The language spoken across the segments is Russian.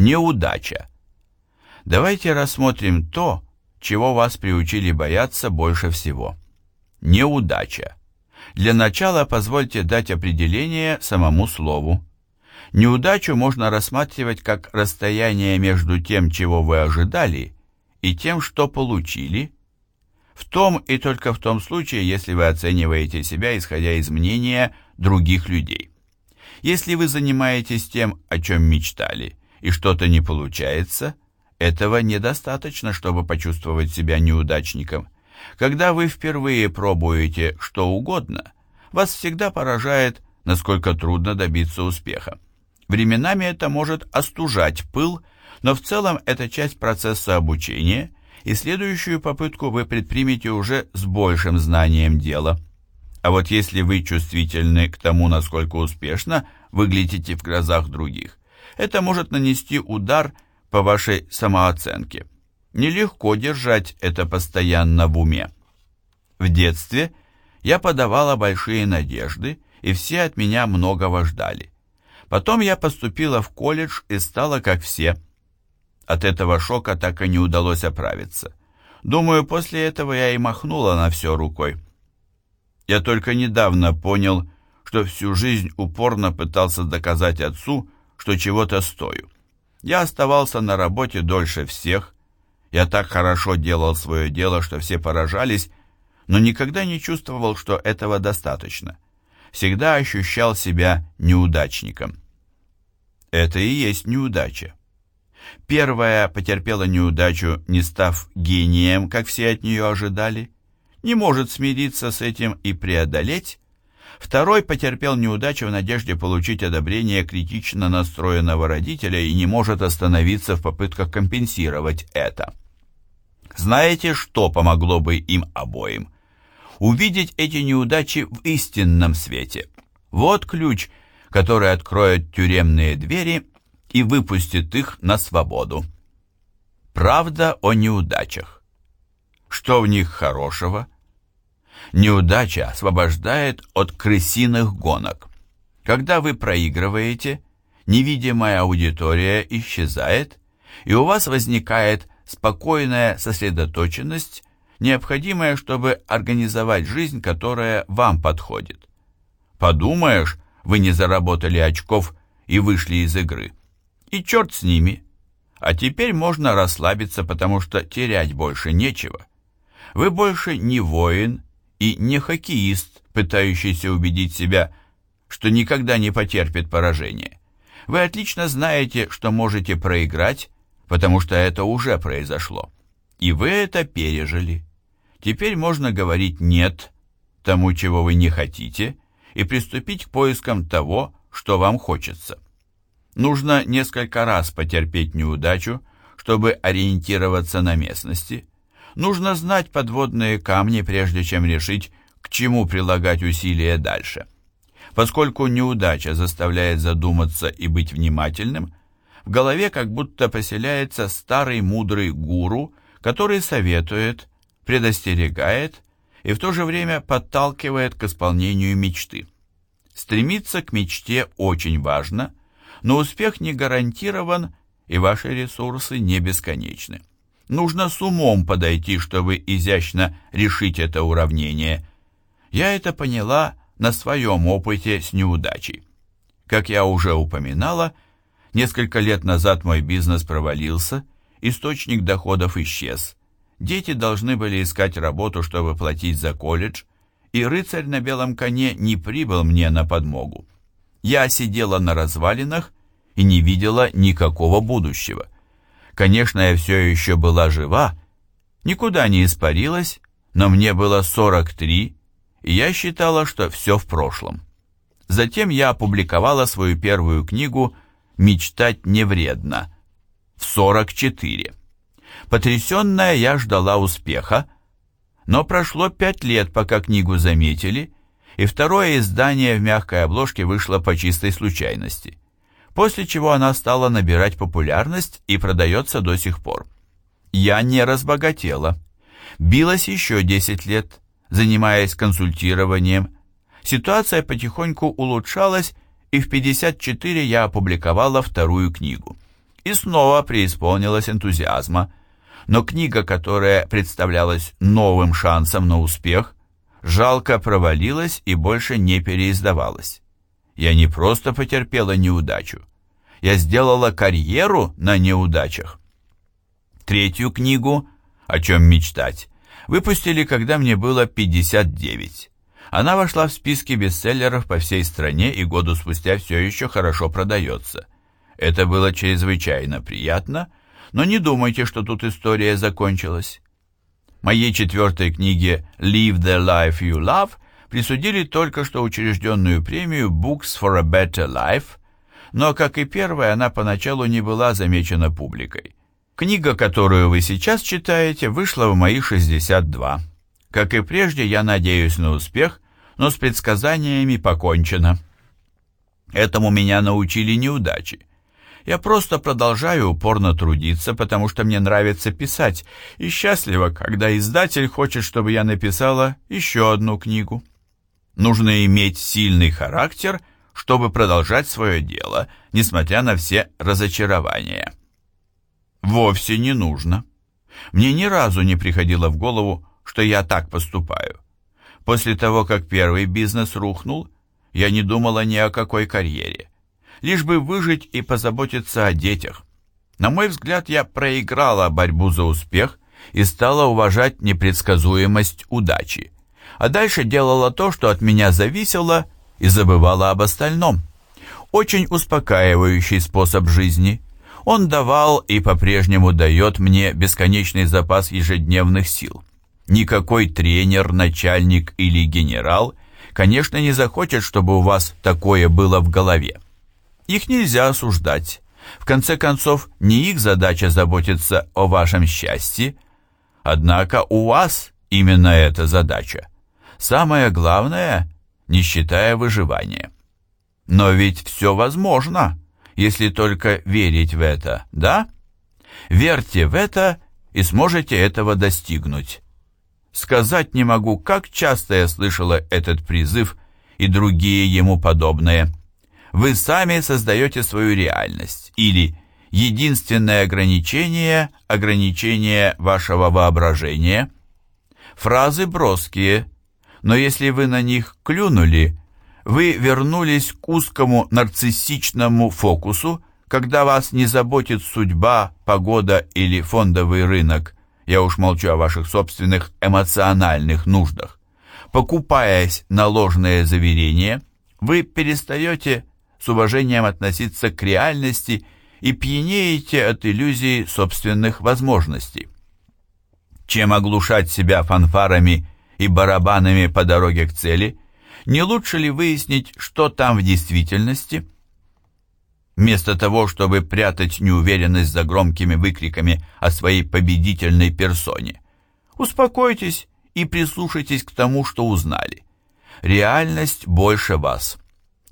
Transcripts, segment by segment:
Неудача. Давайте рассмотрим то, чего вас приучили бояться больше всего. Неудача. Для начала позвольте дать определение самому слову. Неудачу можно рассматривать как расстояние между тем, чего вы ожидали, и тем, что получили, в том и только в том случае, если вы оцениваете себя, исходя из мнения других людей. Если вы занимаетесь тем, о чем мечтали, и что-то не получается, этого недостаточно, чтобы почувствовать себя неудачником. Когда вы впервые пробуете что угодно, вас всегда поражает, насколько трудно добиться успеха. Временами это может остужать пыл, но в целом это часть процесса обучения, и следующую попытку вы предпримете уже с большим знанием дела. А вот если вы чувствительны к тому, насколько успешно выглядите в глазах других, это может нанести удар по вашей самооценке. Нелегко держать это постоянно в уме. В детстве я подавала большие надежды, и все от меня многого ждали. Потом я поступила в колледж и стала как все. От этого шока так и не удалось оправиться. Думаю, после этого я и махнула на все рукой. Я только недавно понял, что всю жизнь упорно пытался доказать отцу, что чего-то стою. Я оставался на работе дольше всех, я так хорошо делал свое дело, что все поражались, но никогда не чувствовал, что этого достаточно всегда ощущал себя неудачником. Это и есть неудача. Первая потерпела неудачу, не став гением, как все от нее ожидали, не может смириться с этим и преодолеть. Второй потерпел неудачу в надежде получить одобрение критично настроенного родителя и не может остановиться в попытках компенсировать это. Знаете, что помогло бы им обоим? увидеть эти неудачи в истинном свете. Вот ключ, который откроет тюремные двери и выпустит их на свободу. Правда о неудачах. Что в них хорошего? Неудача освобождает от крысиных гонок. Когда вы проигрываете, невидимая аудитория исчезает, и у вас возникает спокойная сосредоточенность необходимое, чтобы организовать жизнь, которая вам подходит. Подумаешь, вы не заработали очков и вышли из игры. И черт с ними. А теперь можно расслабиться, потому что терять больше нечего. Вы больше не воин и не хоккеист, пытающийся убедить себя, что никогда не потерпит поражение. Вы отлично знаете, что можете проиграть, потому что это уже произошло. И вы это пережили. Теперь можно говорить «нет» тому, чего вы не хотите, и приступить к поискам того, что вам хочется. Нужно несколько раз потерпеть неудачу, чтобы ориентироваться на местности. Нужно знать подводные камни, прежде чем решить, к чему прилагать усилия дальше. Поскольку неудача заставляет задуматься и быть внимательным, в голове как будто поселяется старый мудрый гуру, который советует, предостерегает и в то же время подталкивает к исполнению мечты. Стремиться к мечте очень важно, но успех не гарантирован и ваши ресурсы не бесконечны. Нужно с умом подойти, чтобы изящно решить это уравнение. Я это поняла на своем опыте с неудачей. Как я уже упоминала, несколько лет назад мой бизнес провалился, источник доходов исчез, Дети должны были искать работу, чтобы платить за колледж, и рыцарь на белом коне не прибыл мне на подмогу. Я сидела на развалинах и не видела никакого будущего. Конечно, я все еще была жива, никуда не испарилась, но мне было 43, и я считала, что все в прошлом. Затем я опубликовала свою первую книгу «Мечтать не вредно» в 44. Потрясенная я ждала успеха, но прошло пять лет, пока книгу заметили, и второе издание в мягкой обложке вышло по чистой случайности, после чего она стала набирать популярность и продается до сих пор. Я не разбогатела. Билась еще 10 лет, занимаясь консультированием. Ситуация потихоньку улучшалась, и в 54 я опубликовала вторую книгу. и снова преисполнилась энтузиазма. Но книга, которая представлялась новым шансом на успех, жалко провалилась и больше не переиздавалась. Я не просто потерпела неудачу, я сделала карьеру на неудачах. Третью книгу «О чем мечтать» выпустили, когда мне было 59. Она вошла в списки бестселлеров по всей стране и году спустя все еще хорошо продается. Это было чрезвычайно приятно, но не думайте, что тут история закончилась. Моей четвертой книге «Live the Life You Love» присудили только что учрежденную премию Books for a Better Life, но, как и первая, она поначалу не была замечена публикой. Книга, которую вы сейчас читаете, вышла в мои 62. Как и прежде, я надеюсь на успех, но с предсказаниями покончено. Этому меня научили неудачи. Я просто продолжаю упорно трудиться, потому что мне нравится писать, и счастлива, когда издатель хочет, чтобы я написала еще одну книгу. Нужно иметь сильный характер, чтобы продолжать свое дело, несмотря на все разочарования. Вовсе не нужно. Мне ни разу не приходило в голову, что я так поступаю. После того, как первый бизнес рухнул, я не думала ни о какой карьере лишь бы выжить и позаботиться о детях. На мой взгляд, я проиграла борьбу за успех и стала уважать непредсказуемость удачи. А дальше делала то, что от меня зависело, и забывала об остальном. Очень успокаивающий способ жизни. Он давал и по-прежнему дает мне бесконечный запас ежедневных сил. Никакой тренер, начальник или генерал, конечно, не захочет, чтобы у вас такое было в голове. Их нельзя осуждать. В конце концов, не их задача заботиться о вашем счастье. Однако у вас именно эта задача. Самое главное, не считая выживания. Но ведь все возможно, если только верить в это, да? Верьте в это и сможете этого достигнуть. Сказать не могу, как часто я слышала этот призыв и другие ему подобные. Вы сами создаете свою реальность. Или единственное ограничение – ограничение вашего воображения. Фразы броские, но если вы на них клюнули, вы вернулись к узкому нарциссичному фокусу, когда вас не заботит судьба, погода или фондовый рынок, я уж молчу о ваших собственных эмоциональных нуждах. Покупаясь на ложные заверения, вы перестаете с уважением относиться к реальности и пьянеете от иллюзии собственных возможностей. Чем оглушать себя фанфарами и барабанами по дороге к цели, не лучше ли выяснить, что там в действительности? Вместо того, чтобы прятать неуверенность за громкими выкриками о своей победительной персоне, успокойтесь и прислушайтесь к тому, что узнали. Реальность больше вас –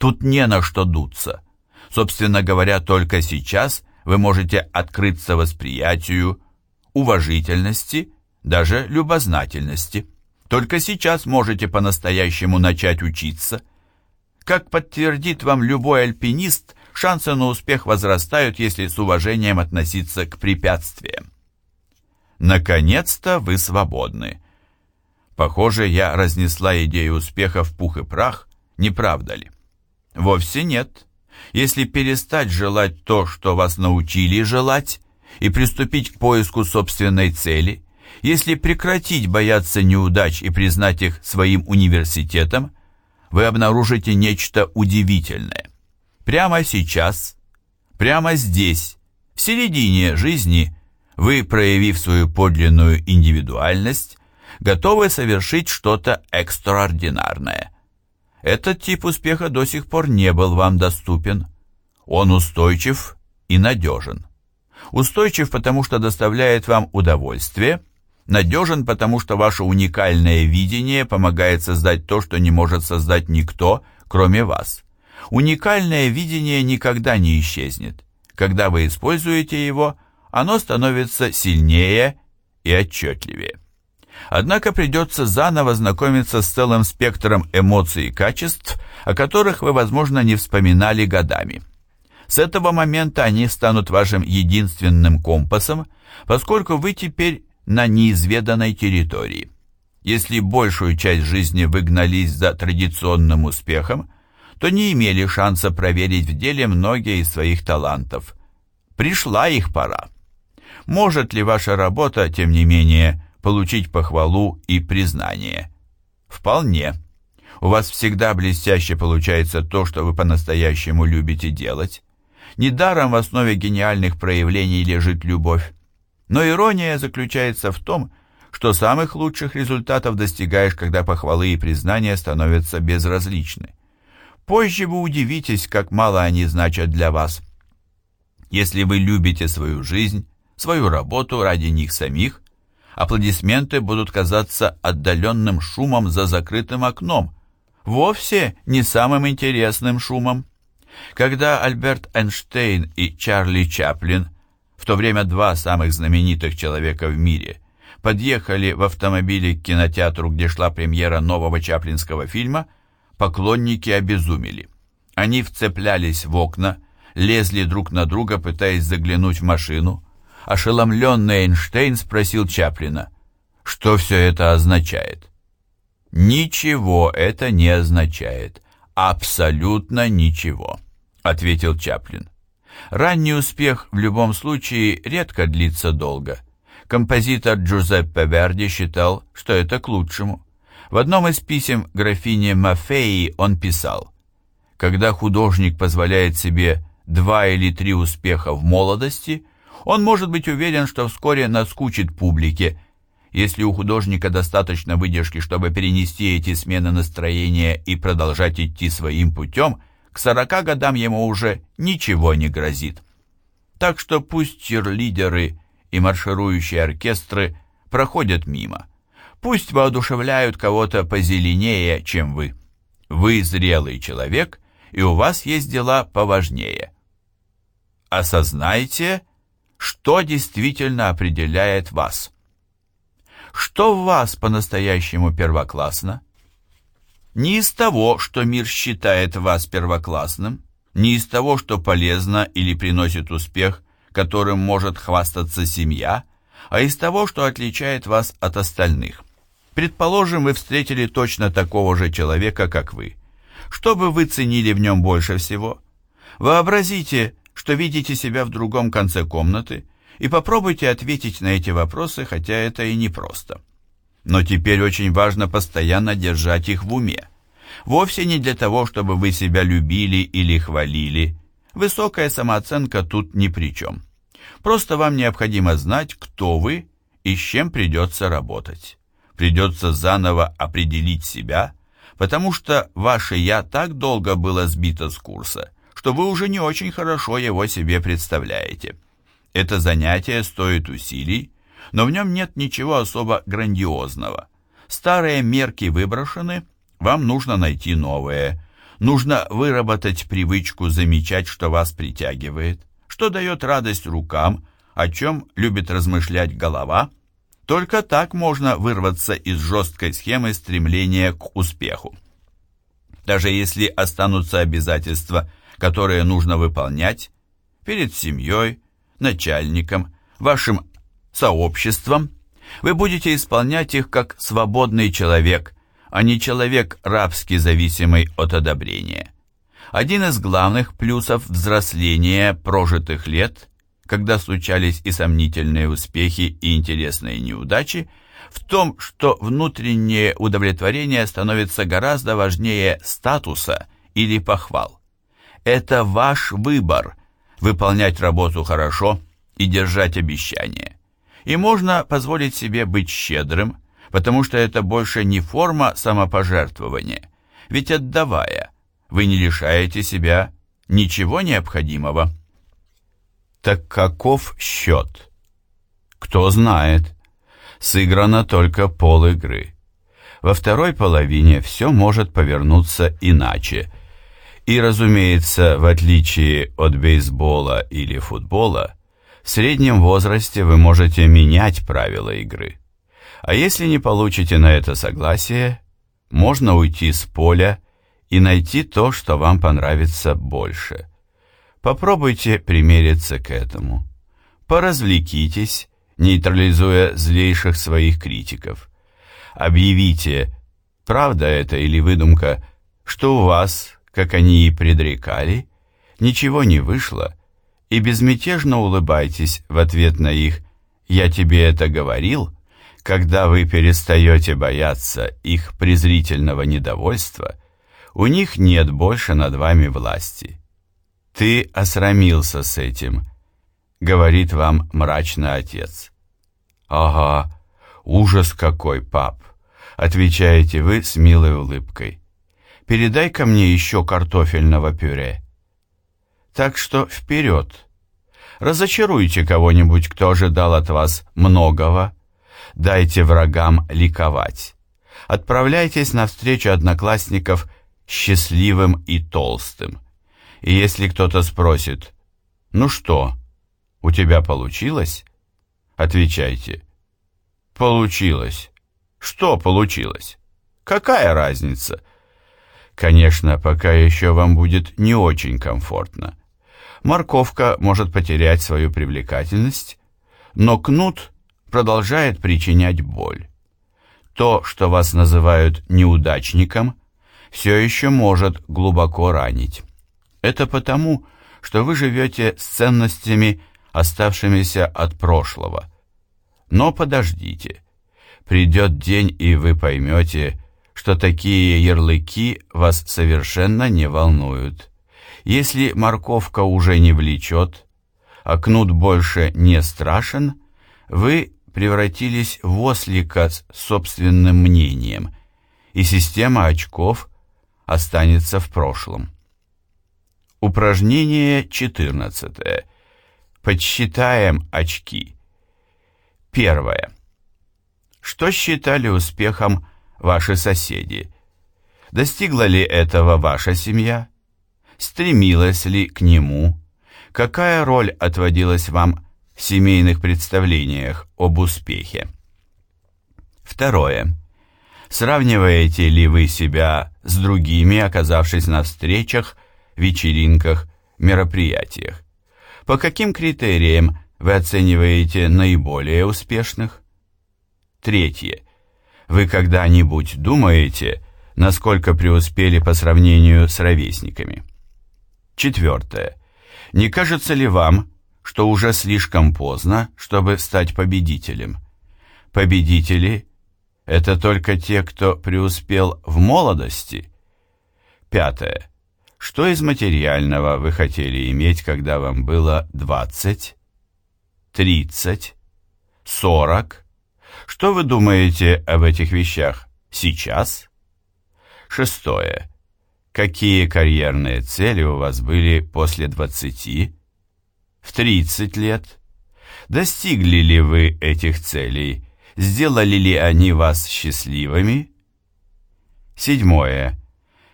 Тут не на что дуться. Собственно говоря, только сейчас вы можете открыться восприятию, уважительности, даже любознательности. Только сейчас можете по-настоящему начать учиться. Как подтвердит вам любой альпинист, шансы на успех возрастают, если с уважением относиться к препятствиям. Наконец-то вы свободны. Похоже, я разнесла идею успеха в пух и прах, не правда ли? Вовсе нет. Если перестать желать то, что вас научили желать, и приступить к поиску собственной цели, если прекратить бояться неудач и признать их своим университетом, вы обнаружите нечто удивительное. Прямо сейчас, прямо здесь, в середине жизни, вы, проявив свою подлинную индивидуальность, готовы совершить что-то экстраординарное – этот тип успеха до сих пор не был вам доступен. Он устойчив и надежен. Устойчив, потому что доставляет вам удовольствие, надежен, потому что ваше уникальное видение помогает создать то, что не может создать никто, кроме вас. Уникальное видение никогда не исчезнет. Когда вы используете его, оно становится сильнее и отчетливее. Однако придется заново знакомиться с целым спектром эмоций и качеств, о которых вы, возможно, не вспоминали годами. С этого момента они станут вашим единственным компасом, поскольку вы теперь на неизведанной территории. Если большую часть жизни вы гнались за традиционным успехом, то не имели шанса проверить в деле многие из своих талантов. Пришла их пора. Может ли ваша работа, тем не менее, получить похвалу и признание? Вполне. У вас всегда блестяще получается то, что вы по-настоящему любите делать. Недаром в основе гениальных проявлений лежит любовь. Но ирония заключается в том, что самых лучших результатов достигаешь, когда похвалы и признания становятся безразличны. Позже вы удивитесь, как мало они значат для вас. Если вы любите свою жизнь, свою работу ради них самих, аплодисменты будут казаться отдаленным шумом за закрытым окном, вовсе не самым интересным шумом. Когда Альберт Эйнштейн и Чарли Чаплин, в то время два самых знаменитых человека в мире, подъехали в автомобиле к кинотеатру, где шла премьера нового чаплинского фильма, поклонники обезумели. Они вцеплялись в окна, лезли друг на друга, пытаясь заглянуть в машину. Ошеломленный Эйнштейн спросил Чаплина, что все это означает. «Ничего это не означает», «Абсолютно ничего», — ответил Чаплин. Ранний успех в любом случае редко длится долго. Композитор Джузеппе Верди считал, что это к лучшему. В одном из писем графине Мафеи он писал, «Когда художник позволяет себе два или три успеха в молодости, он может быть уверен, что вскоре наскучит публике, если у художника достаточно выдержки, чтобы перенести эти смены настроения и продолжать идти своим путем, к сорока годам ему уже ничего не грозит. Так что пусть черлидеры и марширующие оркестры проходят мимо. Пусть воодушевляют кого-то позеленее, чем вы. Вы зрелый человек, и у вас есть дела поважнее. Осознайте, что действительно определяет вас – что в вас по-настоящему первоклассно? Не из того, что мир считает вас первоклассным, не из того, что полезно или приносит успех, которым может хвастаться семья, а из того, что отличает вас от остальных. Предположим, вы встретили точно такого же человека, как вы. Что бы вы ценили в нем больше всего? Вообразите, что видите себя в другом конце комнаты и попробуйте ответить на эти вопросы, хотя это и непросто. Но теперь очень важно постоянно держать их в уме. Вовсе не для того, чтобы вы себя любили или хвалили. Высокая самооценка тут ни при чем. Просто вам необходимо знать, кто вы и с чем придется работать. Придется заново определить себя, потому что ваше «я» так долго было сбито с курса, что вы уже не очень хорошо его себе представляете. Это занятие стоит усилий, но в нем нет ничего особо грандиозного. Старые мерки выброшены, вам нужно найти новые. Нужно выработать привычку замечать, что вас притягивает, что дает радость рукам, о чем любит размышлять голова. Только так можно вырваться из жесткой схемы стремления к успеху. Даже если останутся обязательства, которые нужно выполнять, перед семьей, начальником, вашим сообществом, вы будете исполнять их как свободный человек, а не человек рабски зависимый от одобрения. Один из главных плюсов взросления прожитых лет, когда случались и сомнительные успехи, и интересные неудачи, в том, что внутреннее удовлетворение становится гораздо важнее статуса или похвал. Это ваш выбор, выполнять работу хорошо и держать обещания. И можно позволить себе быть щедрым, потому что это больше не форма самопожертвования, ведь отдавая, вы не лишаете себя ничего необходимого. Так каков счет? Кто знает. Сыграно только пол игры. Во второй половине все может повернуться иначе – и, разумеется, в отличие от бейсбола или футбола, в среднем возрасте вы можете менять правила игры. А если не получите на это согласие, можно уйти с поля и найти то, что вам понравится больше. Попробуйте примериться к этому. Поразвлекитесь, нейтрализуя злейших своих критиков. Объявите, правда это или выдумка, что у вас, как они и предрекали, ничего не вышло, и безмятежно улыбайтесь в ответ на их «я тебе это говорил», когда вы перестаете бояться их презрительного недовольства, у них нет больше над вами власти. Ты осрамился с этим, говорит вам мрачно отец. Ага, ужас какой, пап, отвечаете вы с милой улыбкой. Передай-ка мне еще картофельного пюре. Так что вперед. Разочаруйте кого-нибудь, кто ожидал от вас многого. Дайте врагам ликовать. Отправляйтесь навстречу одноклассников счастливым и толстым. И если кто-то спросит, «Ну что, у тебя получилось?» Отвечайте, «Получилось». Что получилось? Какая разница? Конечно, пока еще вам будет не очень комфортно. Морковка может потерять свою привлекательность, но кнут продолжает причинять боль. То, что вас называют неудачником, все еще может глубоко ранить. Это потому, что вы живете с ценностями, оставшимися от прошлого. Но подождите. Придет день, и вы поймете, что такие ярлыки вас совершенно не волнуют. Если морковка уже не влечет, а кнут больше не страшен, вы превратились в ослика с собственным мнением, и система очков останется в прошлом. Упражнение 14. Подсчитаем очки. Первое. Что считали успехом ваши соседи? Достигла ли этого ваша семья? Стремилась ли к нему? Какая роль отводилась вам в семейных представлениях об успехе? Второе. Сравниваете ли вы себя с другими, оказавшись на встречах, вечеринках, мероприятиях. По каким критериям вы оцениваете наиболее успешных? Третье. Вы когда-нибудь думаете, насколько преуспели по сравнению с ровесниками? Четвертое. Не кажется ли вам, что уже слишком поздно, чтобы стать победителем? Победители – это только те, кто преуспел в молодости? Пятое. Что из материального вы хотели иметь, когда вам было 20, 30, 40? Что вы думаете об этих вещах сейчас? Шестое. Какие карьерные цели у вас были после 20, в 30 лет? Достигли ли вы этих целей? Сделали ли они вас счастливыми? Седьмое.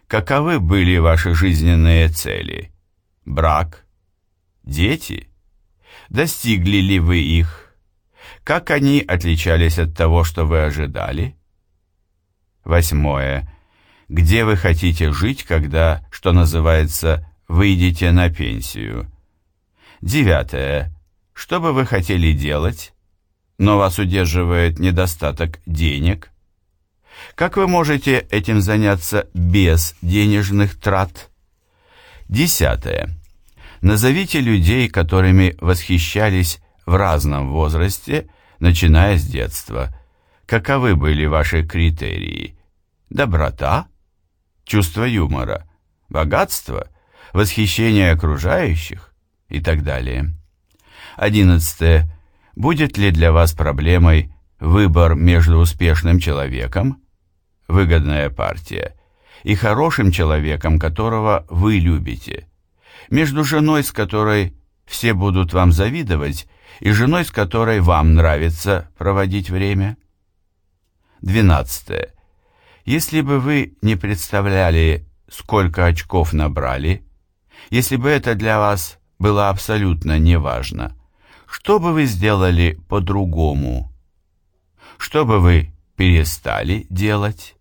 Каковы были ваши жизненные цели? Брак? Дети? Достигли ли вы их? Как они отличались от того, что вы ожидали? Восьмое. Где вы хотите жить, когда, что называется, выйдете на пенсию? Девятое. Что бы вы хотели делать, но вас удерживает недостаток денег? Как вы можете этим заняться без денежных трат? Десятое. Назовите людей, которыми восхищались в разном возрасте, начиная с детства. Каковы были ваши критерии? Доброта? Чувство юмора? Богатство? Восхищение окружающих? И так далее. Одиннадцатое. Будет ли для вас проблемой выбор между успешным человеком выгодная партия, и хорошим человеком, которого вы любите, между женой, с которой все будут вам завидовать, и женой, с которой вам нравится проводить время. 12. Если бы вы не представляли, сколько очков набрали, если бы это для вас было абсолютно неважно, что бы вы сделали по-другому? Что бы вы перестали делать?